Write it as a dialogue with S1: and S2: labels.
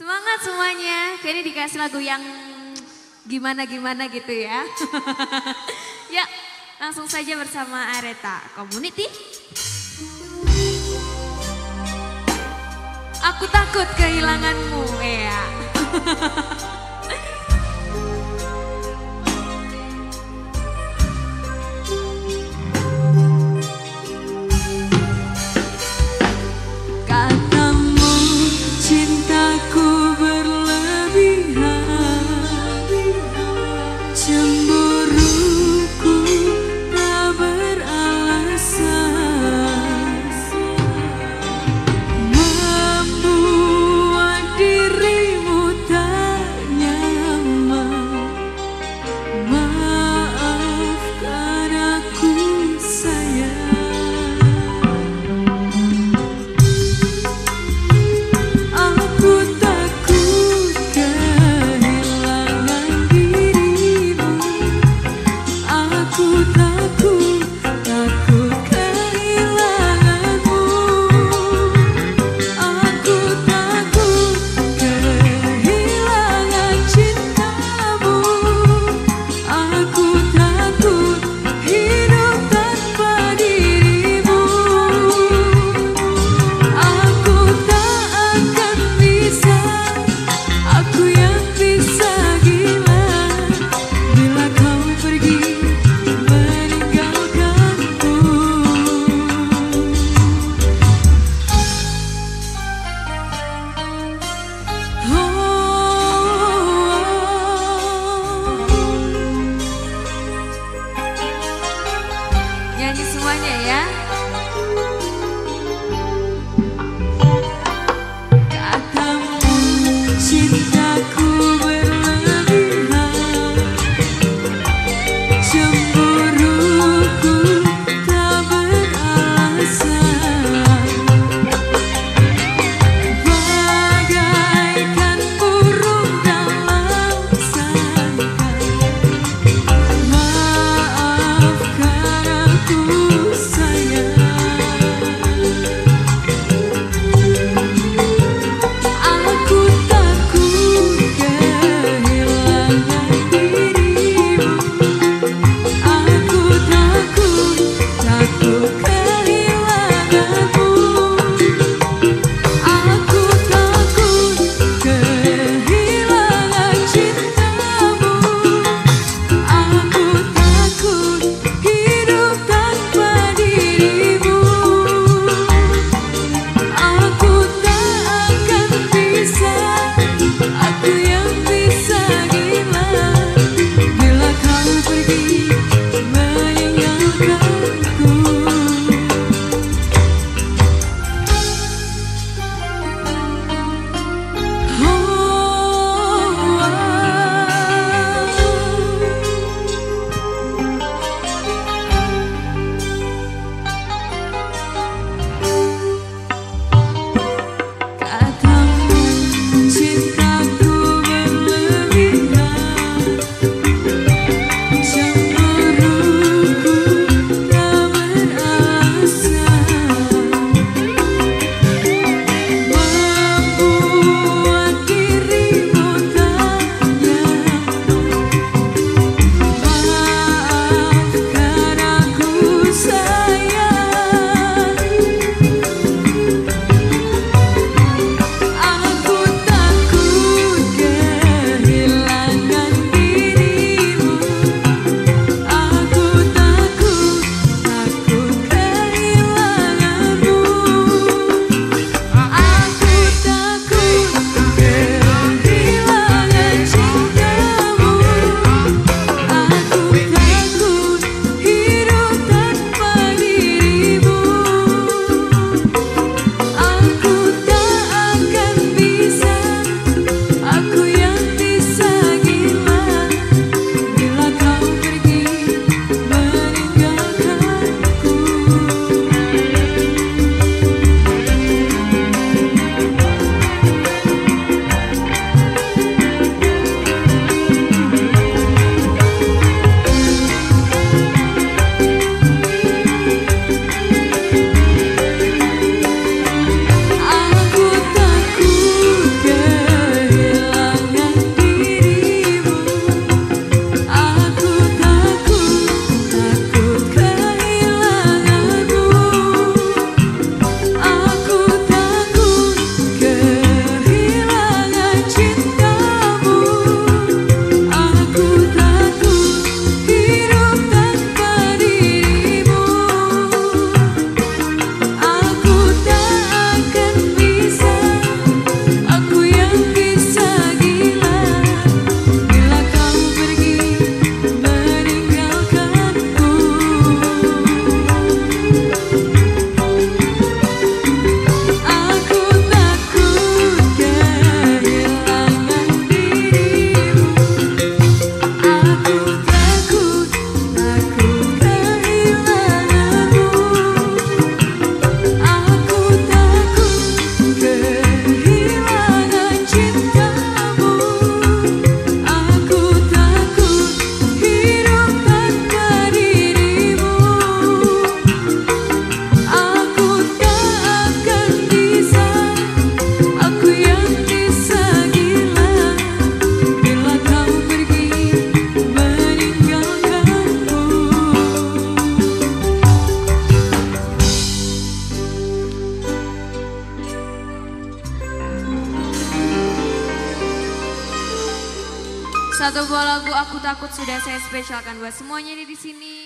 S1: Semangat semuanya. Kayaknya dikasih lagu yang gimana-gimana gitu ya. ya, langsung saja bersama Areta Community. Aku takut kehilanganmu, ya.
S2: semuanya ya.
S1: Satu buah lagu Aku Takut sudah saya spesialkan buat semuanya ini di sini.